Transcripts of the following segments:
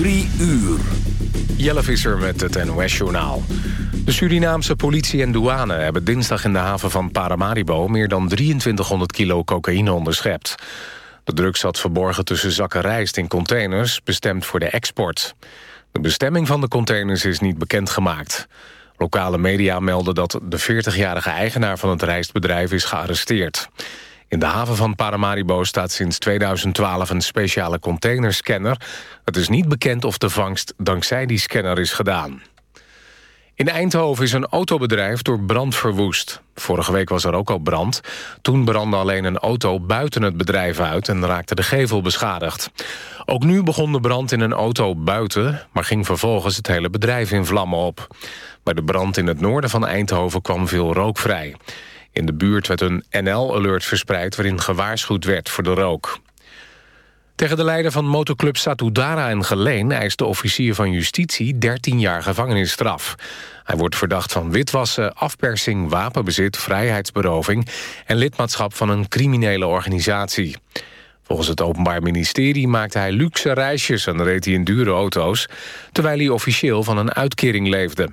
Drie uur. Jelle Visser met het NOS-journaal. De Surinaamse politie en douane hebben dinsdag in de haven van Paramaribo... meer dan 2300 kilo cocaïne onderschept. De drugs zat verborgen tussen zakken rijst in containers... bestemd voor de export. De bestemming van de containers is niet bekendgemaakt. Lokale media melden dat de 40-jarige eigenaar van het rijstbedrijf is gearresteerd. In de haven van Paramaribo staat sinds 2012 een speciale containerscanner. Het is niet bekend of de vangst dankzij die scanner is gedaan. In Eindhoven is een autobedrijf door brand verwoest. Vorige week was er ook al brand. Toen brandde alleen een auto buiten het bedrijf uit... en raakte de gevel beschadigd. Ook nu begon de brand in een auto buiten... maar ging vervolgens het hele bedrijf in vlammen op. Bij de brand in het noorden van Eindhoven kwam veel rook vrij. In de buurt werd een NL-alert verspreid... waarin gewaarschuwd werd voor de rook. Tegen de leider van motoclub Satudara en Geleen... eist de officier van justitie 13 jaar gevangenisstraf. Hij wordt verdacht van witwassen, afpersing, wapenbezit... vrijheidsberoving en lidmaatschap van een criminele organisatie. Volgens het Openbaar Ministerie maakte hij luxe reisjes... en reed hij in dure auto's... terwijl hij officieel van een uitkering leefde.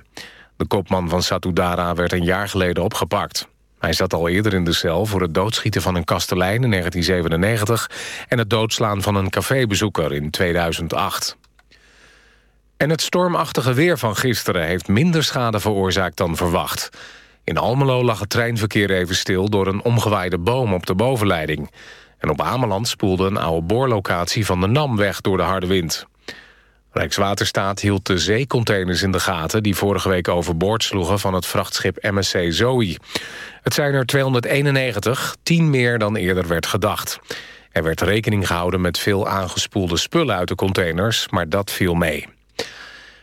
De kopman van Satudara werd een jaar geleden opgepakt. Hij zat al eerder in de cel voor het doodschieten van een kastelein in 1997... en het doodslaan van een cafébezoeker in 2008. En het stormachtige weer van gisteren heeft minder schade veroorzaakt dan verwacht. In Almelo lag het treinverkeer even stil door een omgewaaide boom op de bovenleiding. En op Ameland spoelde een oude boorlocatie van de NAM weg door de harde wind. Rijkswaterstaat hield de zeecontainers in de gaten... die vorige week overboord sloegen van het vrachtschip MSC Zoe. Het zijn er 291, 10 meer dan eerder werd gedacht. Er werd rekening gehouden met veel aangespoelde spullen uit de containers... maar dat viel mee.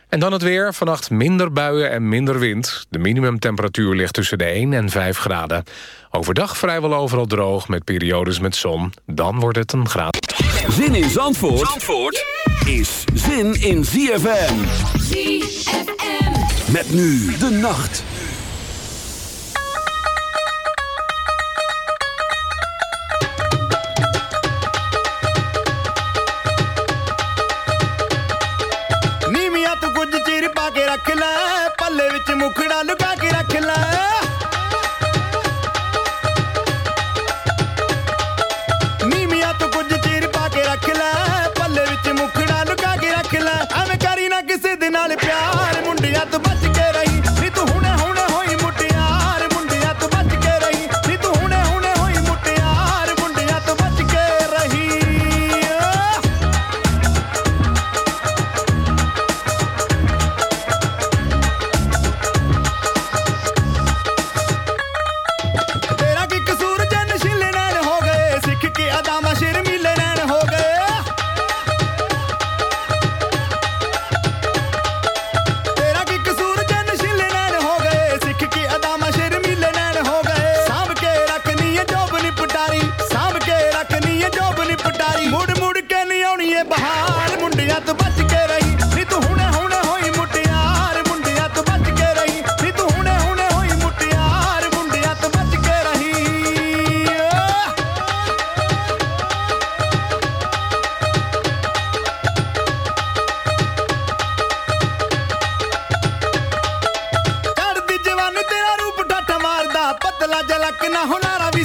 En dan het weer. Vannacht minder buien en minder wind. De minimumtemperatuur ligt tussen de 1 en 5 graden. Overdag vrijwel overal droog met periodes met zon. Dan wordt het een graad. Zin in Zandvoort, Zandvoort is zin in ZFM. ZFM. Met nu de nacht. ਰੱਖ ਲੈ ਪੱਲੇ ਵਿੱਚ ਮੁਖੜਾ ਲੁਕਾ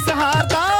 ਸਹਾਰਦਾ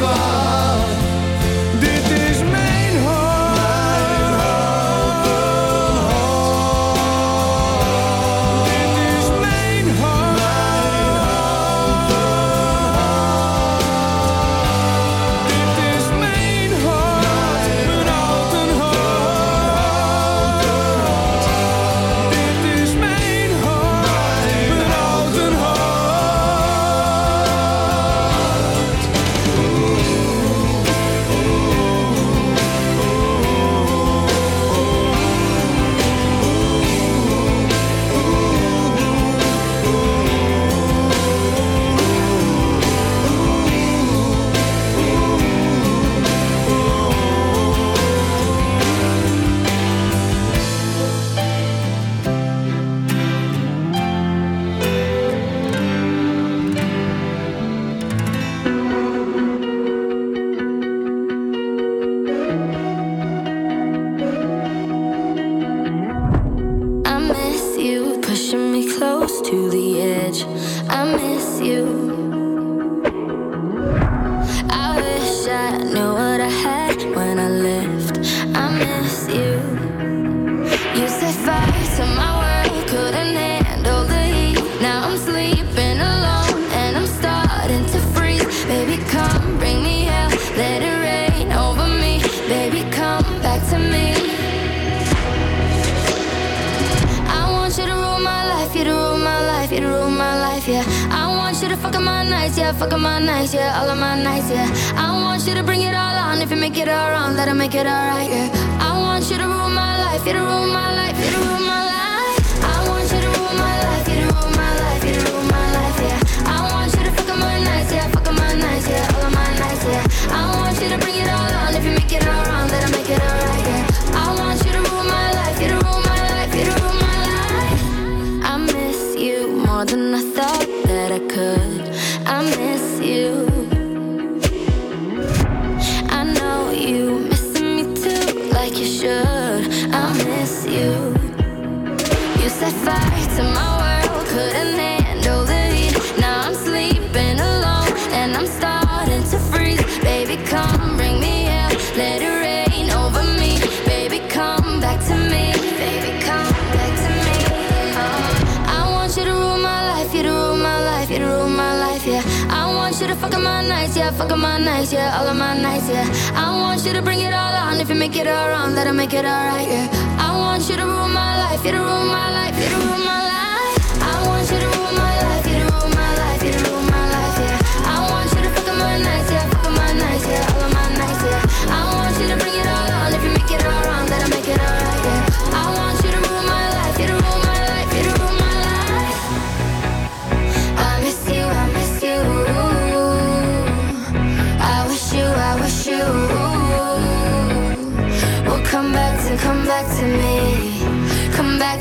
kan nights, yeah. up my nights, yeah. All of my nights, yeah. I want you to bring it all on. If you make it all wrong, that'll make it alright, yeah. I want you to rule my life, you to rule my life, you to rule my life.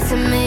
to me.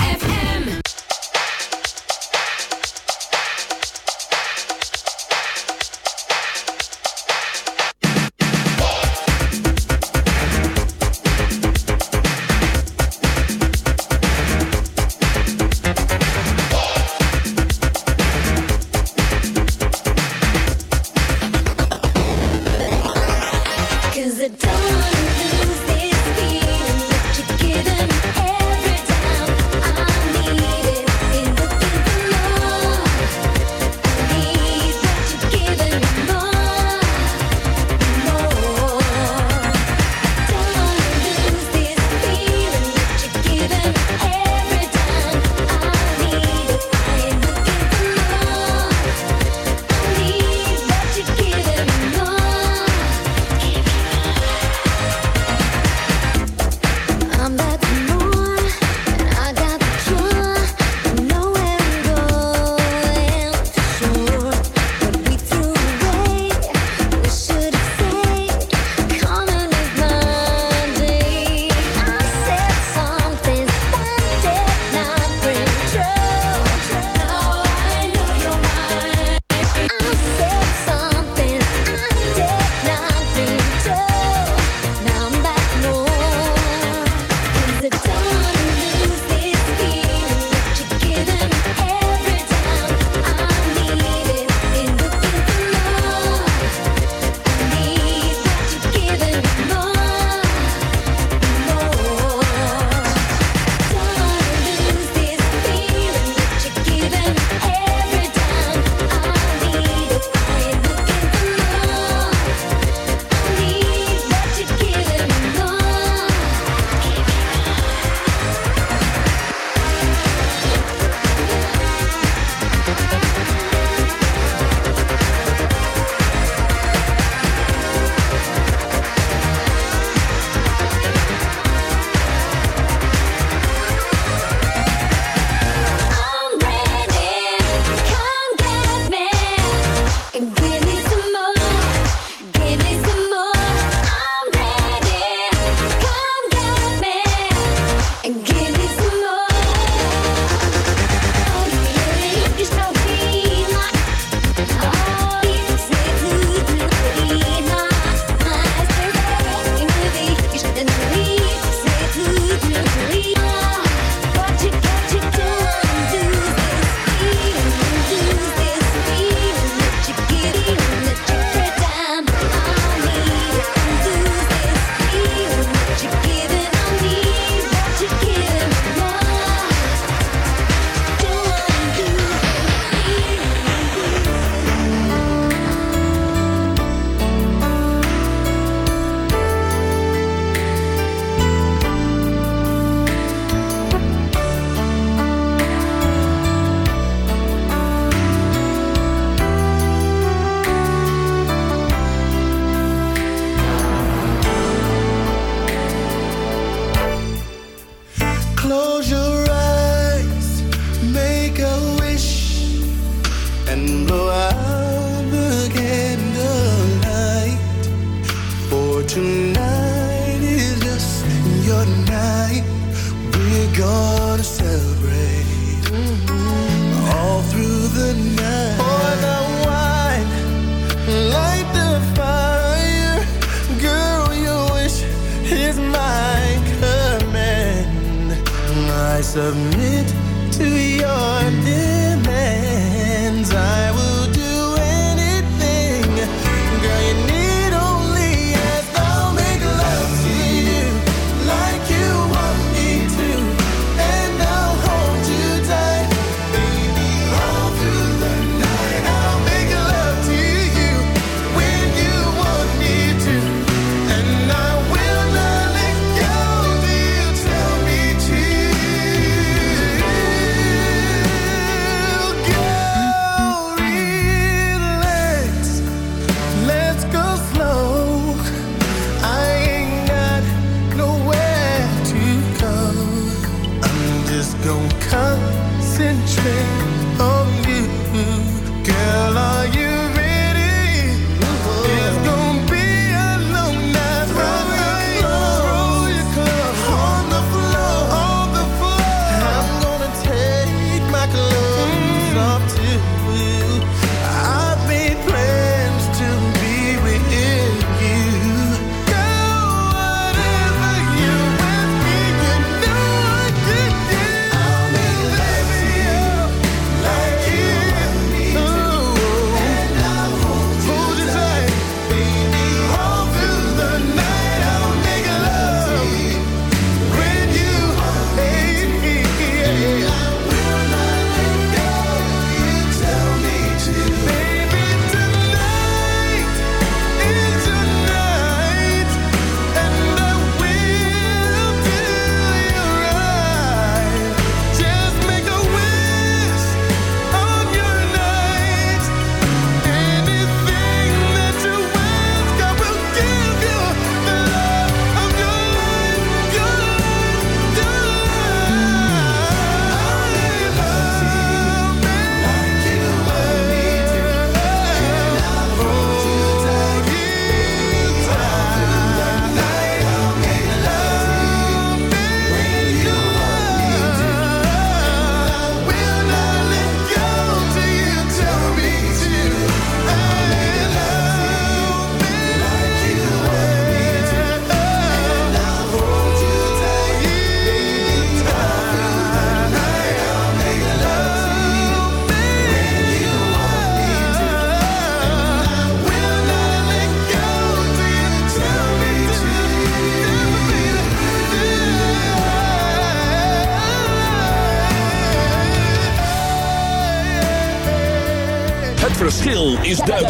do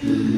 Mm-hmm.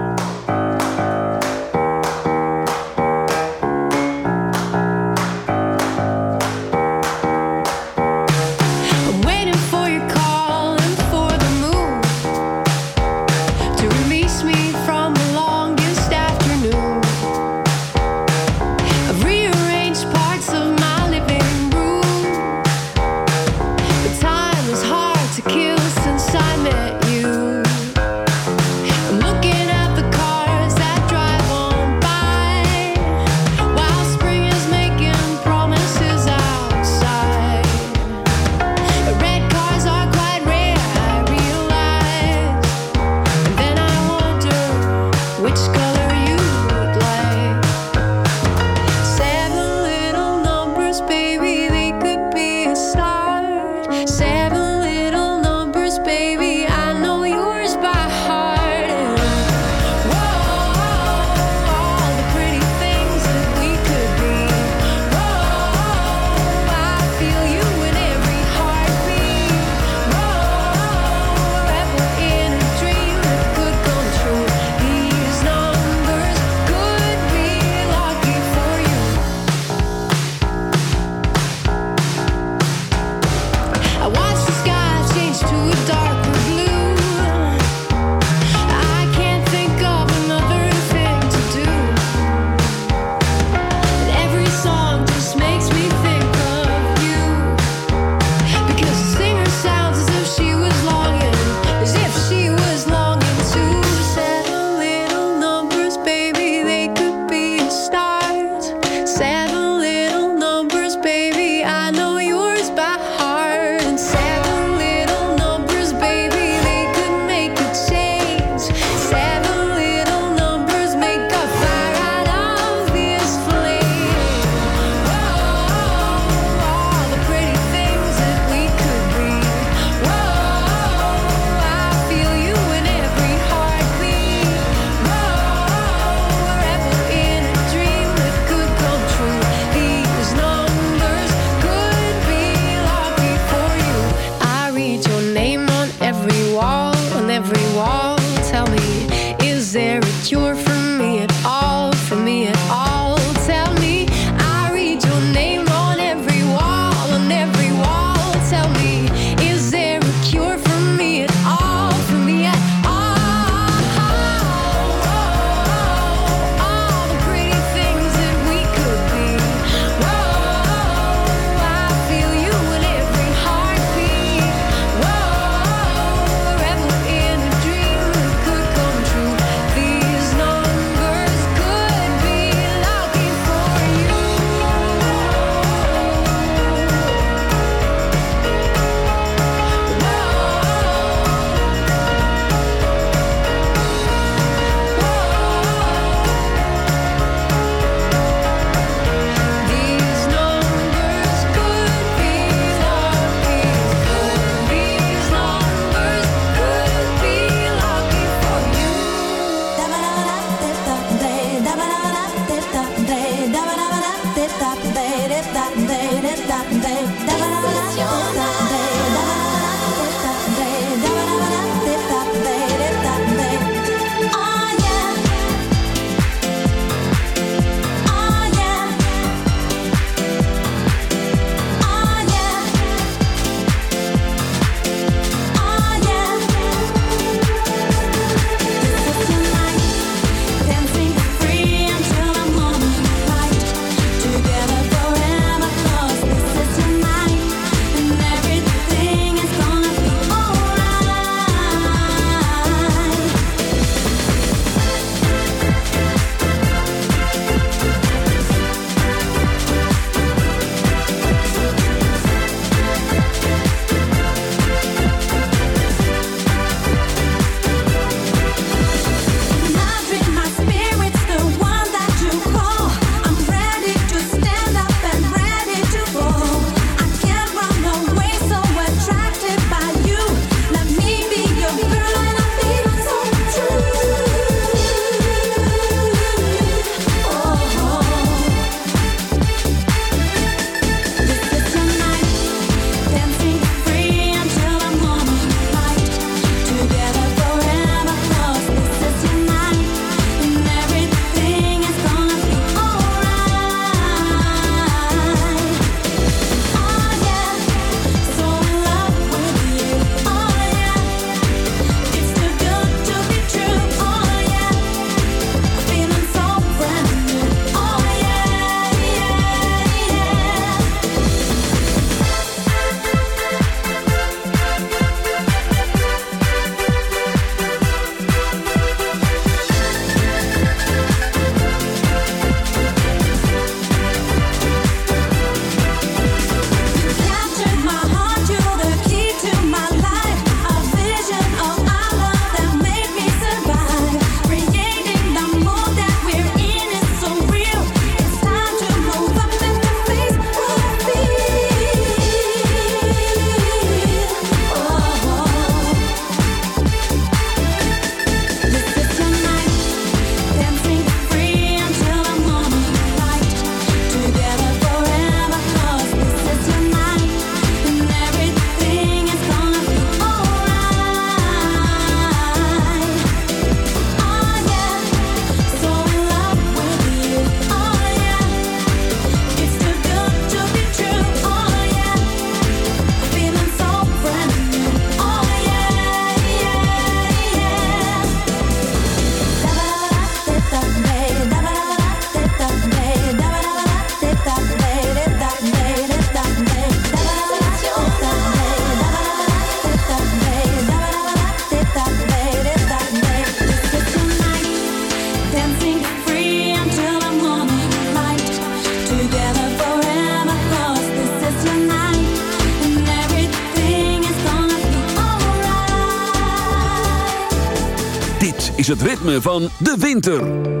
van de winter.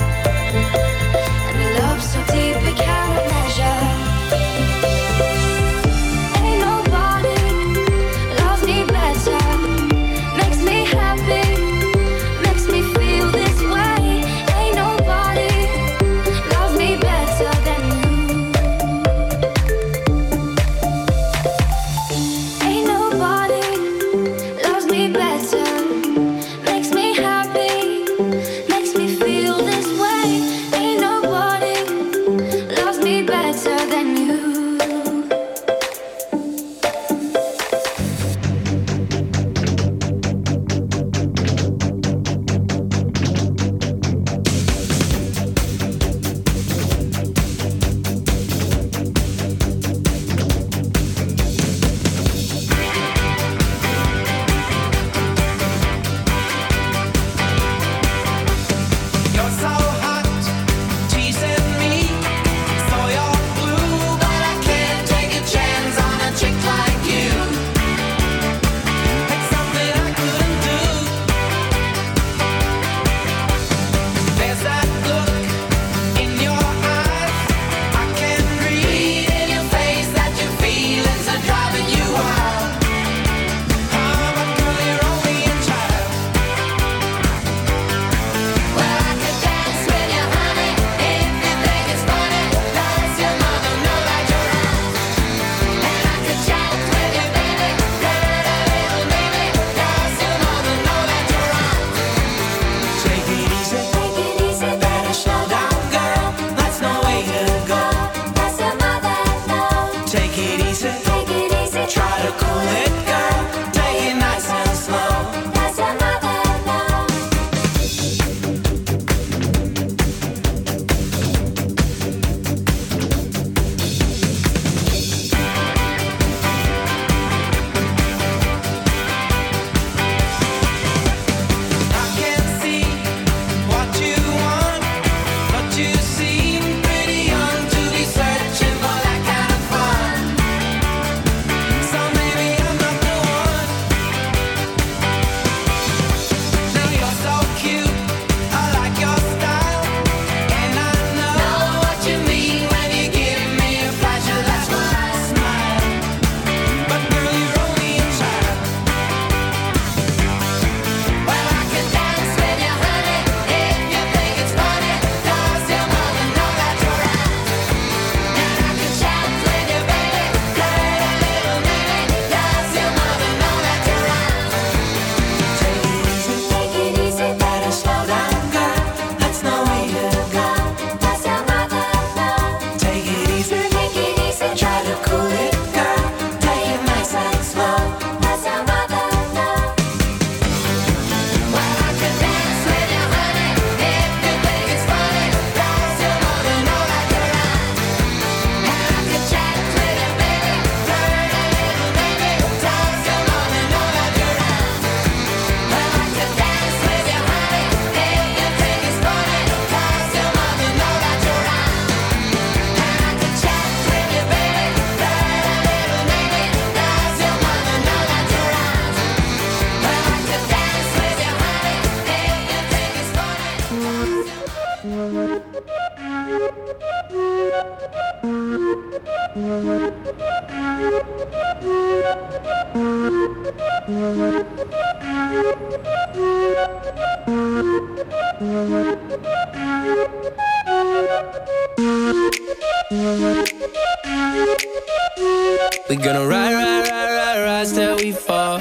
fast that we fall.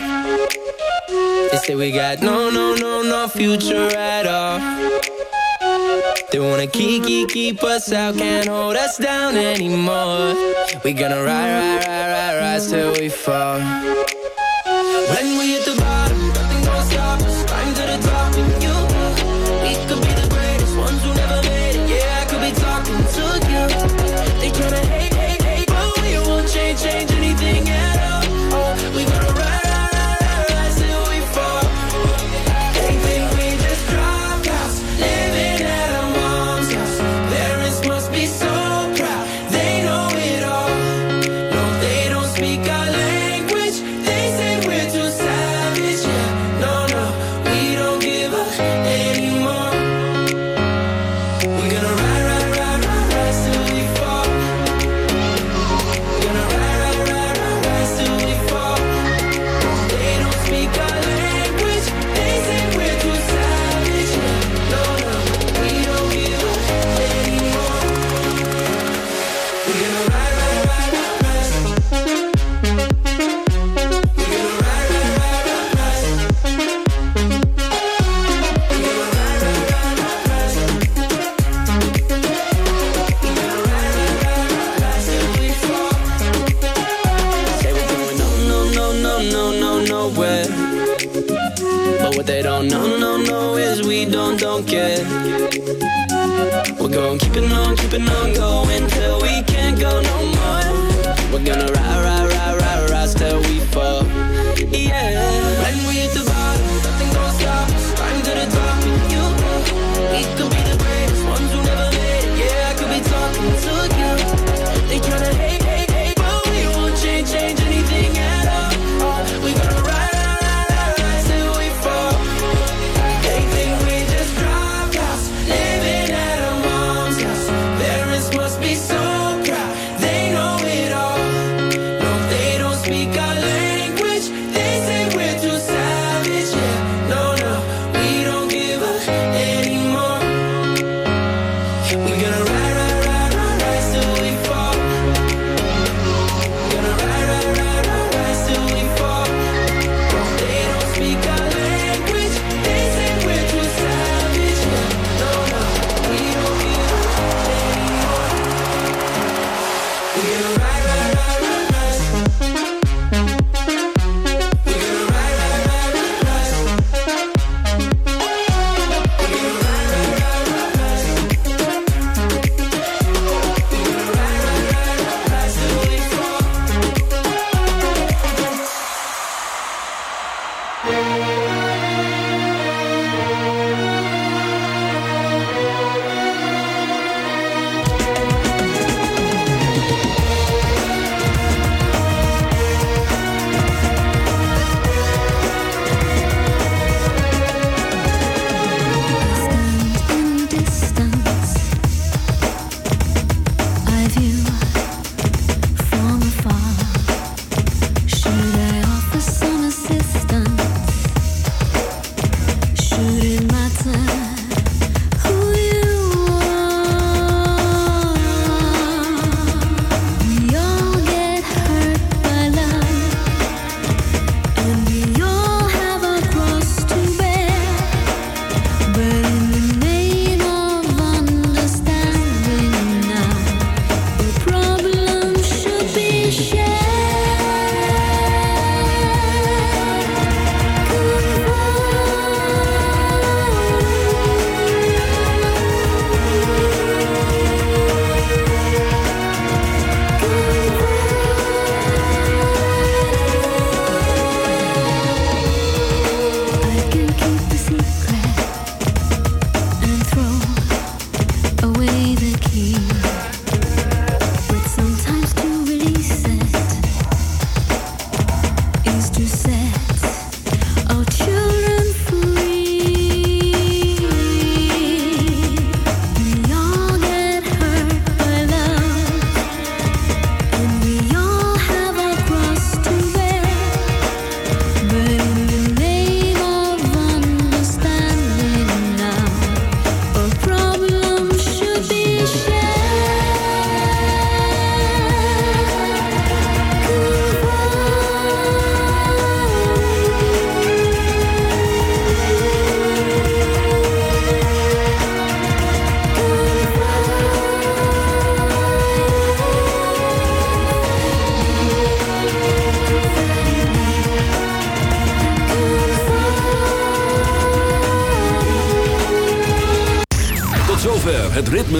They say we got no, no, no, no future at all. They wanna keep, keep, keep us out, can't hold us down anymore. We gonna ride, ride, ride, ride, rise till we fall.